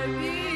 I'll